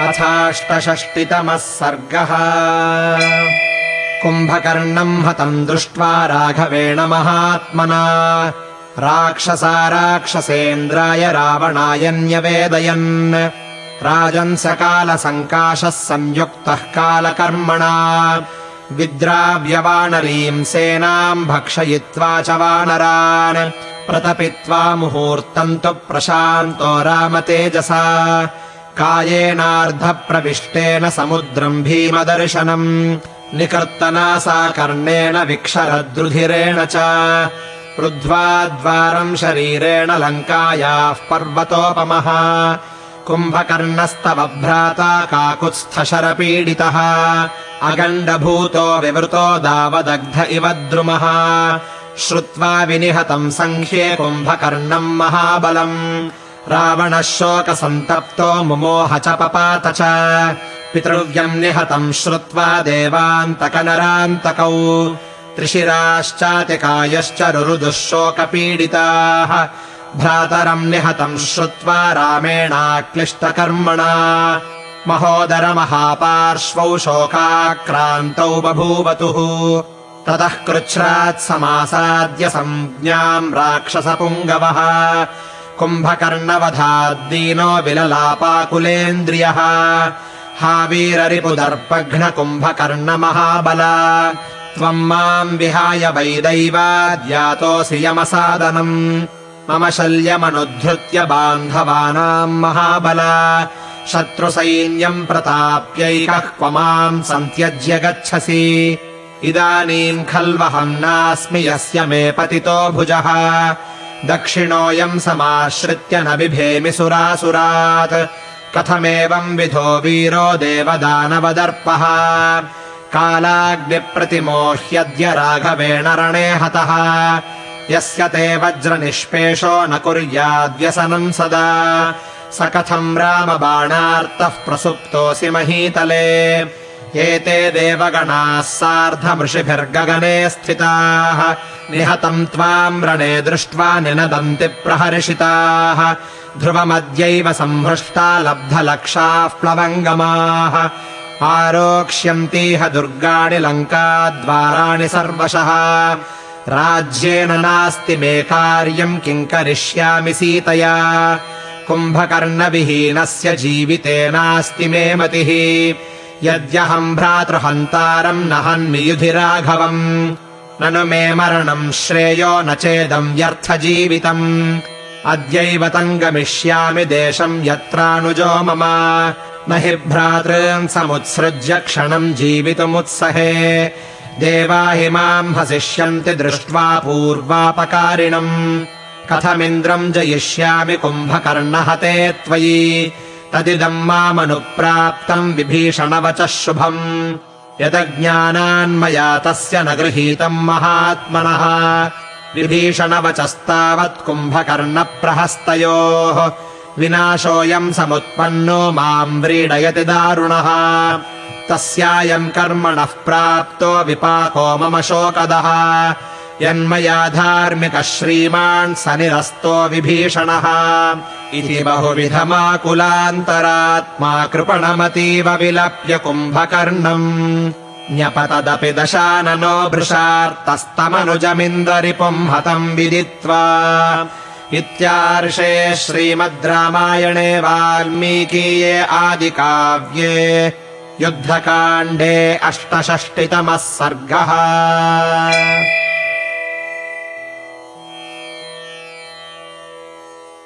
अथाष्टषष्टितमः सर्गः। कुम्भकर्णम् हतम् दृष्ट्वा राघवेण महात्मना। राक्षसा राक्षसेन्द्राय रावणाय न्यवेदयन् राजन्सकालसङ्काशः संयुक्तः कालकर्मणा। विद्राव्यवानरीम् सेनाम् भक्षयित्वा च वानरान्। प्रतपित्वा मुहूर्तम् तु प्रशान्तो रामतेजसा कायेनार्धप्रविष्टेन समुद्रम् भीमदर्शनम् निकर्तना सा कर्णेन विक्षरद्रुधिरेण च रुद्ध्वा द्वारम् शरीरेण लङ्कायाः पर्वतोपमः कुम्भकर्णस्तव भ्राता काकुत्स्थशरपीडितः अगण्डभूतो विवृतो दावदग्ध इव द्रुमः श्रुत्वा विनिहतम् सङ्ख्ये कुम्भकर्णम् महाबलम् रावणः शोकसन्तप्तो मुमोह च पपात च। पितृव्यम् निहतम् श्रुत्वा देवान्तकनरान्तकौ। त्रिशिराश्चातिकायश्च रुरुदुः शोकपीडिताः भ्रातरम् निहतम् श्रुत्वा रामेणाक्लिष्टकर्मणा। महोदरमहापार्श्वौ शोकाक्रान्तौ बभूवतुः। ततः कृच्छ्रात् समासाद्य सञ्ज्ञाम् राक्षसपुङ्गवः कुम्भकर्णवधाद्दीनो विललापाकुलेन्द्रियः। हा वीररिपुदर्पघ्न कुम्भकर्णमहाबल त्वम् माम् विहाय वैदैवाद्यातोऽसि यमसादनम्। मम शल्यमनुद्धृत्य बान्धवानाम् महाबल। शत्रुसैन्यम् प्रताप्यैकः क्व माम् सन्त्यज्य गच्छसि। इदानीम् खल्वहम् नास्मि यस्य मे पतितो भुजः दक्षिणोऽयम् समाश्रित्य न बिभेमि सुरासुरात्। कथमेवम् विधो वीरो देवदानवदर्पः। कालाग्निप्रतिमोह्यद्य राघवेण रणे हतः। यस्य ते वज्रनिष्पेषो न कुर्याद्व्यसनम् सदा। स कथम् रामबाणार्तः प्रसुप्तोऽसि महीतले एते देवगणाः सार्धमृषिभिर्गगने स्थिताः। निहतम् त्वाम् रणे दृष्ट्वा निनदन्ति प्रहर्षिताः। ध्रुवमद्यैव सम्भृष्टा लब्धलक्षाः प्लवङ्गमाः। आरोक्ष्यन्तीह दुर्गाणि लङ्काद्वाराणि सर्वशः। राज्येन नास्ति मे कार्यम् किम् करिष्यामि सीतया। कुम्भकर्णविहीनस्य जीविते नास्ति मे मतिः यद्यहम् भ्रातृहन्तारम् न हन्मि युधि राघवम् ननु मे मरणम् श्रेयो न चेदम् व्यर्थजीवितम्। अद्यैव तम् गमिष्यामि देशम् यत्रानुजो मम। न हि भ्रातॄन् समुत्सृज्य क्षणम् जीवितुमुत्सहे। देवा हि माम् हसिष्यन्ति दृष्ट्वा पूर्वापकारिणम्। कथमिन्द्रम् जयिष्यामि कुम्भकर्णहते त्वयि तदिदम् मामनुप्राप्तम् विभीषणवचः शुभम्। यदज्ञानान्मया तस्य न गृहीतम् महात्मनः। विभीषणवचस्तावत् कुम्भकर्णप्रहस्तयोः। विनाशोऽयम् समुत्पन्नो माम् व्रीडयति दारुणः। तस्यायम् कर्मणः प्राप्तो विपाको मम शोकदः यन्मया धार्मिकः श्रीमान् स निरस्तो विभीषणः इति बहुविधमाकुलान्तरात्मा कृपणमतीव विलप्य कुम्भकर्णम्। न्यपतदपि दशाननो भृशार्तस्तमनुजमिन्दरिपुम् हतम् विदित्वा। इत्यार्षे श्रीमद् रामायणे वाल्मीकीये आदिकाव्ये युद्धकाण्डे अष्टषष्टितमः सर्गः